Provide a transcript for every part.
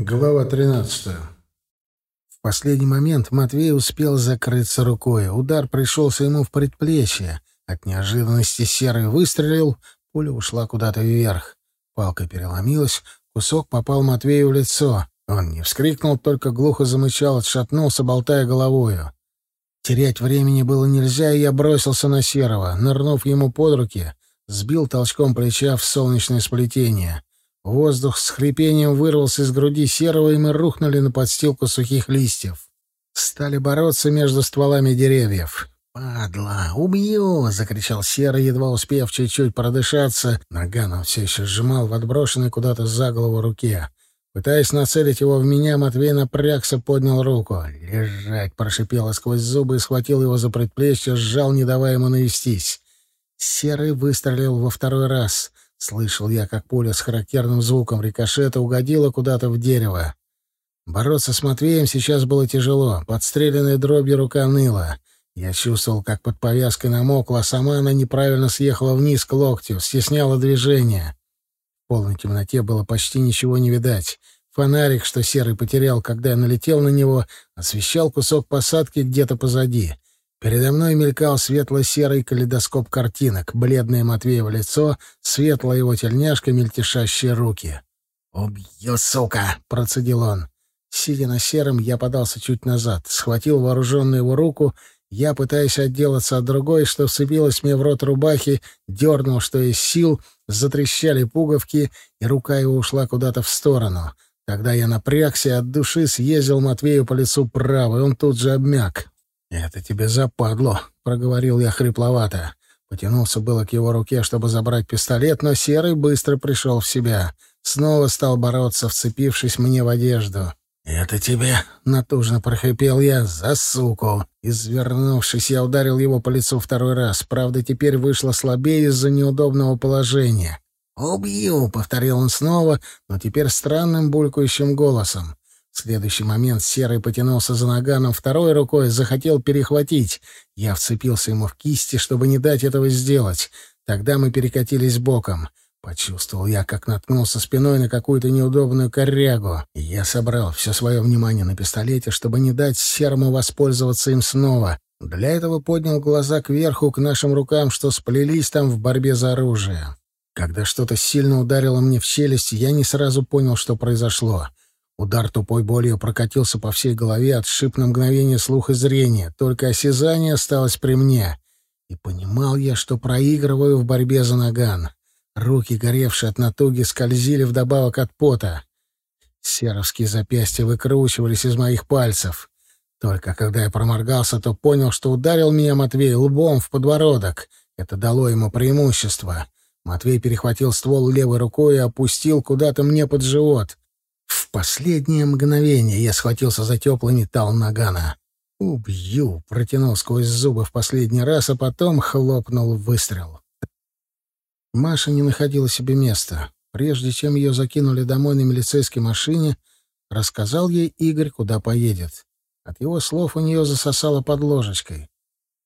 Глава 13. В последний момент Матвей успел закрыться рукой. Удар пришелся ему в предплечье. От неожиданности Серый выстрелил, пуля ушла куда-то вверх. Палка переломилась, кусок попал Матвею в лицо. Он не вскрикнул, только глухо замычал, отшатнулся, болтая головою. Терять времени было нельзя, и я бросился на Серого, нырнув ему под руки, сбил толчком плеча в солнечное сплетение — Воздух с хрипением вырвался из груди серого, и мы рухнули на подстилку сухих листьев. Стали бороться между стволами деревьев. «Падла! Убью!» — закричал Серый, едва успев чуть-чуть продышаться. Наган он все еще сжимал в отброшенной куда-то за голову руке. Пытаясь нацелить его в меня, Матвей напрягся, поднял руку. «Лежать!» — прошипела сквозь зубы и схватил его за предплечье, сжал, не давая ему навестись. Серый выстрелил во второй раз. Слышал я, как пуля с характерным звуком рикошета угодила куда-то в дерево. Бороться с Матвеем сейчас было тяжело. Подстреленная дробью рука ныла. Я чувствовал, как под повязкой намокла, а сама она неправильно съехала вниз к локтю, стесняла движение. В полной темноте было почти ничего не видать. Фонарик, что Серый потерял, когда я налетел на него, освещал кусок посадки где-то позади — Передо мной мелькал светло-серый калейдоскоп картинок, бледное Матвеево лицо, светлая его тельняшка, мельтешащие руки. «Убью, сука!» — процедил он. Сидя на сером, я подался чуть назад, схватил вооруженную его руку, я, пытаясь отделаться от другой, что вцепилась мне в рот рубахи, дернул, что из сил, затрещали пуговки, и рука его ушла куда-то в сторону. Тогда я напрягся от души съездил Матвею по лицу правой, он тут же обмяк. «Это тебе западло», — проговорил я хрипловато. Потянулся было к его руке, чтобы забрать пистолет, но Серый быстро пришел в себя. Снова стал бороться, вцепившись мне в одежду. «Это тебе!» — натужно прохрипел я. «За суку!» Извернувшись, я ударил его по лицу второй раз. Правда, теперь вышло слабее из-за неудобного положения. «Убью!» — повторил он снова, но теперь странным булькающим голосом. В следующий момент Серый потянулся за наганом второй рукой, захотел перехватить. Я вцепился ему в кисти, чтобы не дать этого сделать. Тогда мы перекатились боком. Почувствовал я, как наткнулся спиной на какую-то неудобную корягу. Я собрал все свое внимание на пистолете, чтобы не дать Серому воспользоваться им снова. Для этого поднял глаза кверху, к нашим рукам, что сплелись там в борьбе за оружие. Когда что-то сильно ударило мне в челюсть, я не сразу понял, что произошло. Удар тупой болью прокатился по всей голове, отшиб на мгновение слух и зрение. Только осязание осталось при мне. И понимал я, что проигрываю в борьбе за наган. Руки, горевшие от натуги, скользили вдобавок от пота. Серовские запястья выкручивались из моих пальцев. Только когда я проморгался, то понял, что ударил меня Матвей лбом в подбородок. Это дало ему преимущество. Матвей перехватил ствол левой рукой и опустил куда-то мне под живот. В последнее мгновение я схватился за теплый металл нагана. «Убью!» — протянул сквозь зубы в последний раз, а потом хлопнул выстрел. Маша не находила себе места. Прежде чем ее закинули домой на милицейской машине, рассказал ей Игорь, куда поедет. От его слов у нее засосало под ложечкой.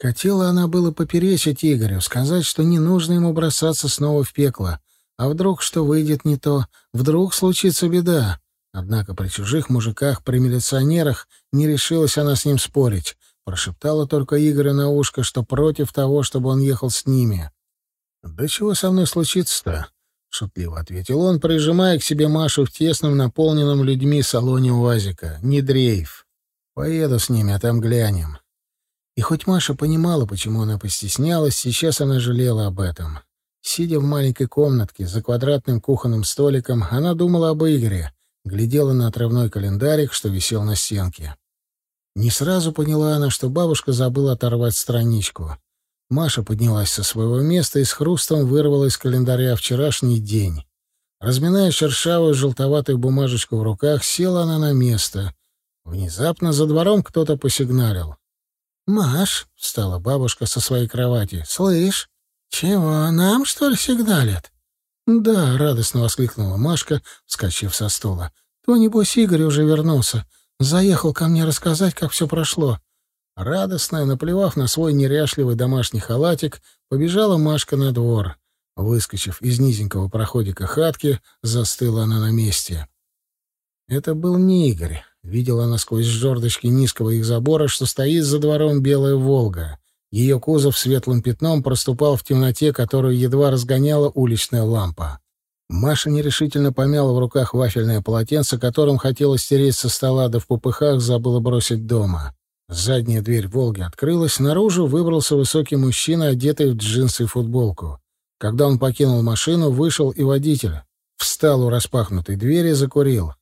Хотела она было поперечить Игорю, сказать, что не нужно ему бросаться снова в пекло. А вдруг что выйдет не то? Вдруг случится беда? Однако при чужих мужиках, при милиционерах не решилась она с ним спорить. Прошептала только Игоря на ушко, что против того, чтобы он ехал с ними. «Да чего со мной случится-то?» — шутливо ответил он, прижимая к себе Машу в тесном, наполненном людьми салоне УАЗика. «Не дрейф. Поеду с ними, а там глянем». И хоть Маша понимала, почему она постеснялась, сейчас она жалела об этом. Сидя в маленькой комнатке за квадратным кухонным столиком, она думала об Игоре — глядела на отрывной календарик, что висел на стенке. Не сразу поняла она, что бабушка забыла оторвать страничку. Маша поднялась со своего места и с хрустом вырвала из календаря вчерашний день. Разминая шершавую желтоватую бумажечку в руках, села она на место. Внезапно за двором кто-то посигналил. «Маш», — встала бабушка со своей кровати, — «слышь, чего, нам, что ли, сигналят?» «Да», — радостно воскликнула Машка, вскочив со стула. «То, небось, Игорь уже вернулся. Заехал ко мне рассказать, как все прошло». Радостная, наплевав на свой неряшливый домашний халатик, побежала Машка на двор. Выскочив из низенького проходика хатки, застыла она на месте. Это был не Игорь. Видела она сквозь жердочки низкого их забора, что стоит за двором белая «Волга». Ее кузов светлым пятном проступал в темноте, которую едва разгоняла уличная лампа. Маша нерешительно помяла в руках вафельное полотенце, которым хотела стереть со стола, да в попыхах забыла бросить дома. Задняя дверь «Волги» открылась, наружу выбрался высокий мужчина, одетый в джинсы и футболку. Когда он покинул машину, вышел и водитель. Встал у распахнутой двери закурил.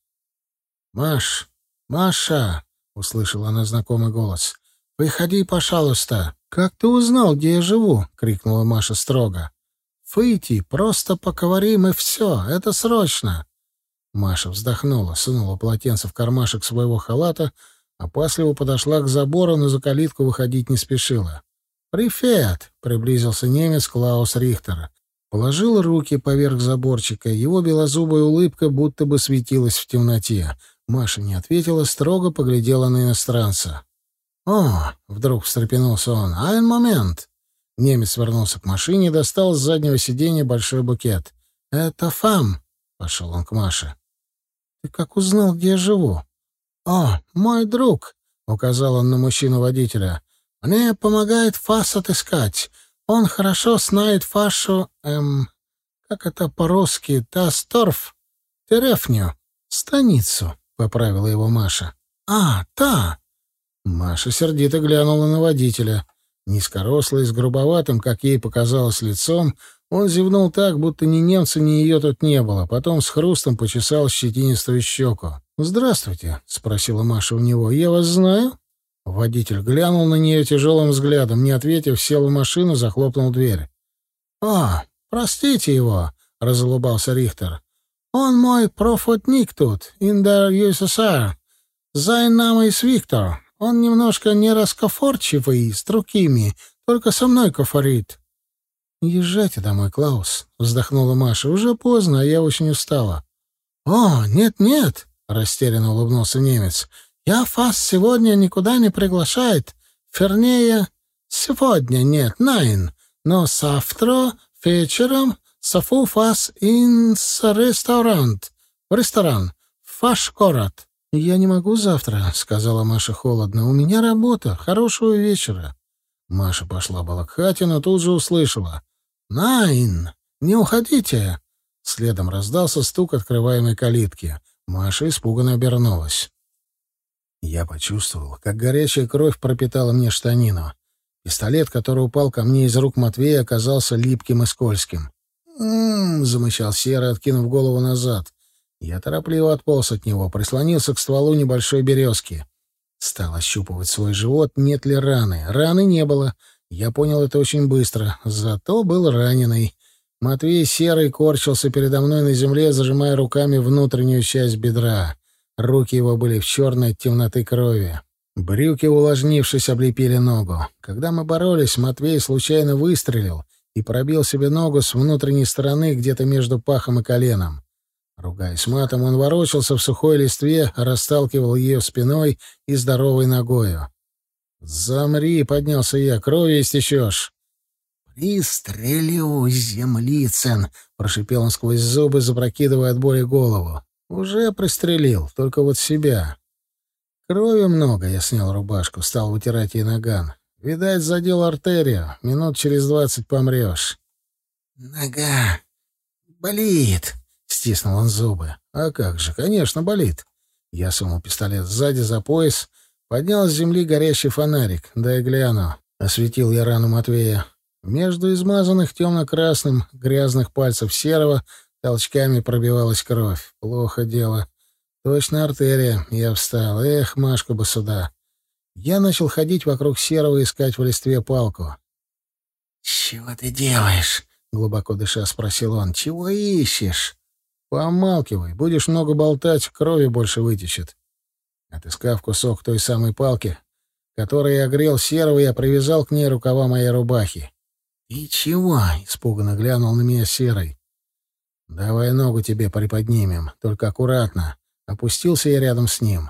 «Маш! Маша!» — услышала она знакомый голос. «Выходи, пожалуйста!» «Как ты узнал, где я живу?» — крикнула Маша строго. «Выйти, просто поговорим и все, это срочно!» Маша вздохнула, сунула полотенце в кармашек своего халата, опасливо подошла к забору, но за калитку выходить не спешила. «Привет!» — приблизился немец Клаус Рихтер. Положил руки поверх заборчика, его белозубая улыбка будто бы светилась в темноте. Маша не ответила, строго поглядела на иностранца. «О!» — вдруг встрепенулся он. «Айн момент!» Немец вернулся к машине и достал с заднего сиденья большой букет. «Это фам!» — пошел он к Маше. «Ты как узнал, где я живу?» «О, мой друг!» — указал он на мужчину-водителя. «Мне помогает фас отыскать. Он хорошо знает фашу, эм, как это по-русски, Тасторф, Терефню, станицу», — поправила его Маша. «А, та!» Маша сердито глянула на водителя. Низкорослый, с грубоватым, как ей показалось, лицом, он зевнул так, будто ни немца, ни ее тут не было, потом с хрустом почесал щетинистую щеку. «Здравствуйте», — спросила Маша у него. «Я вас знаю?» Водитель глянул на нее тяжелым взглядом, не ответив, сел в машину, захлопнул дверь. «А, простите его», — разулыбался Рихтер. «Он мой профотник тут, in the USSR. Sein Name is Виктор. Он немножко не раскофорчивый, с другими, только со мной кофорит. «Езжайте домой, Клаус», — вздохнула Маша. «Уже поздно, а я очень устала». «О, нет-нет», — растерянно улыбнулся немец. «Я вас сегодня никуда не приглашает. Вернее, сегодня нет, найн. Но завтра вечером софу вас инс ресторант. В ресторан. В ваш город. «Я не могу завтра», — сказала Маша холодно. «У меня работа. Хорошего вечера». Маша пошла была к хате, но тут же услышала. «Найн! Не уходите!» Следом раздался стук открываемой калитки. Маша испуганно обернулась. Я почувствовал, как горячая кровь пропитала мне штанину. Пистолет, который упал ко мне из рук Матвея, оказался липким и скользким. «М-м-м», замычал Серый, откинув голову назад. Я торопливо отполз от него, прислонился к стволу небольшой березки. Стал ощупывать свой живот, нет ли раны. Раны не было. Я понял это очень быстро. Зато был раненый. Матвей серый корчился передо мной на земле, зажимая руками внутреннюю часть бедра. Руки его были в черной от темноты крови. Брюки, увлажнившись, облепили ногу. Когда мы боролись, Матвей случайно выстрелил и пробил себе ногу с внутренней стороны где-то между пахом и коленом. Ругаясь матом, он ворочался в сухой листве, расталкивал ее спиной и здоровой ногою. «Замри!» — поднялся я. «Крови истечешь!» «Пристрелю, землицын!» — прошипел он сквозь зубы, запрокидывая от боли голову. «Уже пристрелил, только вот себя». «Крови много», — я снял рубашку, стал вытирать ей наган. «Видать, задел артерию. Минут через двадцать помрешь». «Нога болит», Стиснул он зубы. «А как же, конечно, болит». Я сунул пистолет сзади за пояс, поднял с земли горящий фонарик. «Дай гляну». Осветил я рану Матвея. Между измазанных темно-красным, грязных пальцев серого толчками пробивалась кровь. Плохо дело. Точно артерия. Я встал. Эх, Машку бы сюда. Я начал ходить вокруг серого искать в листве палку. «Чего ты делаешь?» — глубоко дыша спросил он. «Чего ищешь?» Помалкивай, будешь много болтать, крови больше вытечет. Отыскав кусок той самой палки, которой я грел серого, я привязал к ней рукава моей рубахи. «И чего?» — испуганно глянул на меня серый. «Давай ногу тебе приподнимем, только аккуратно». Опустился я рядом с ним.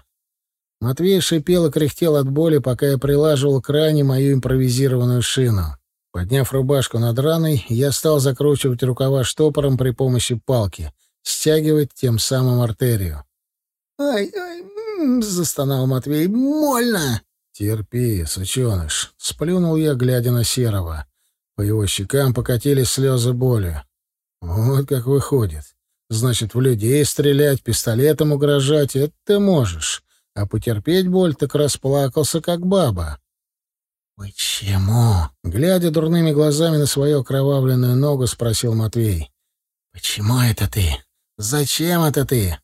Матвей шипел и кряхтел от боли, пока я прилаживал к ране мою импровизированную шину. Подняв рубашку над раной, я стал закручивать рукава штопором при помощи палки стягивать тем самым артерию. «Ай, ай!» — застонал Матвей. «Больно!» «Терпи, сученыш!» — сплюнул я, глядя на Серого. По его щекам покатились слезы боли. «Вот как выходит. Значит, в людей стрелять, пистолетом угрожать — это ты можешь. А потерпеть боль так расплакался, как баба». «Почему?» — глядя дурными глазами на свою окровавленную ногу, спросил Матвей. «Почему это ты? Зачем это ты?»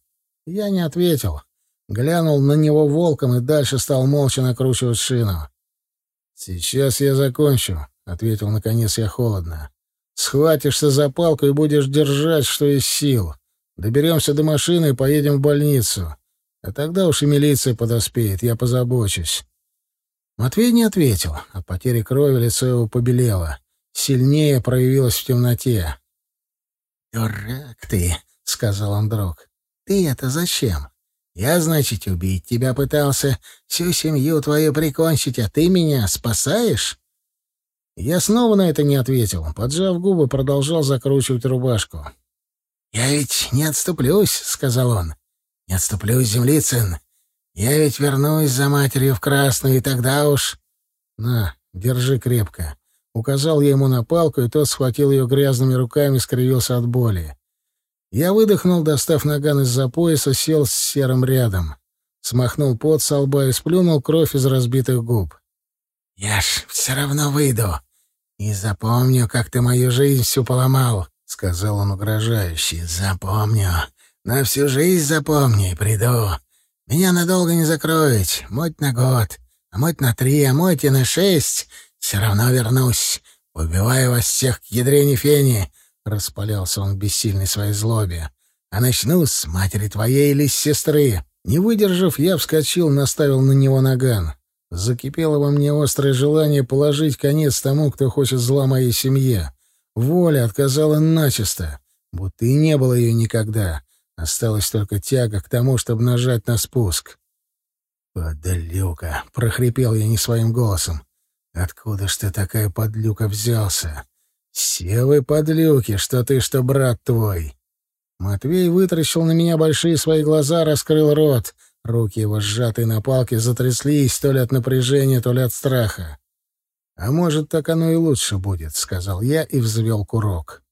Я не ответил. Глянул на него волком и дальше стал молча накручивать шину. «Сейчас я закончу», — ответил наконец я холодно. «Схватишься за палку и будешь держать, что из сил. Доберемся до машины и поедем в больницу. А тогда уж и милиция подоспеет, я позабочусь». Матвей не ответил. От потери крови лицо его побелело. Сильнее проявилось в темноте. «Дурак ты», — сказал он друг. Ты это зачем? Я, значит, убить тебя пытался, всю семью твою прикончить, а ты меня спасаешь?» Я снова на это не ответил. Поджав губы, продолжал закручивать рубашку. «Я ведь не отступлюсь», — сказал он. «Не отступлюсь, землицын. Я ведь вернусь за матерью в красную, и тогда уж...» «На, держи крепко». Указал я ему на палку, и тот схватил ее грязными руками, скривился от боли. Я выдохнул, достав наган из-за пояса, сел с серым рядом. Смахнул пот со лба и сплюнул кровь из разбитых губ. «Я ж все равно выйду и запомню, как ты мою жизнь всю поломал», — сказал он угрожающе. «Запомню. На всю жизнь запомню и приду. Меня надолго не закроют. Мать на год, а мать на три, а мать и на шесть. Все равно вернусь. Убиваю вас всех к ядрене фени. Распалялся он бессильной своей злобе. «А начну с матери твоей или с сестры». Не выдержав, я вскочил, наставил на него наган. Закипело во мне острое желание положить конец тому, кто хочет зла моей семье. Воля отказала начисто, будто и не было ее никогда. Осталась только тяга к тому, чтобы нажать на спуск. «Подлюка!» — прохрипел я не своим голосом. «Откуда ж ты такая подлюка взялся? «Все вы подлюки, что ты, что брат твой!» Матвей вытаращил на меня большие свои глаза, раскрыл рот. Руки его, сжатые на палке, затряслись то ли от напряжения, то ли от страха. «А может, так оно и лучше будет», — сказал я и взвел курок.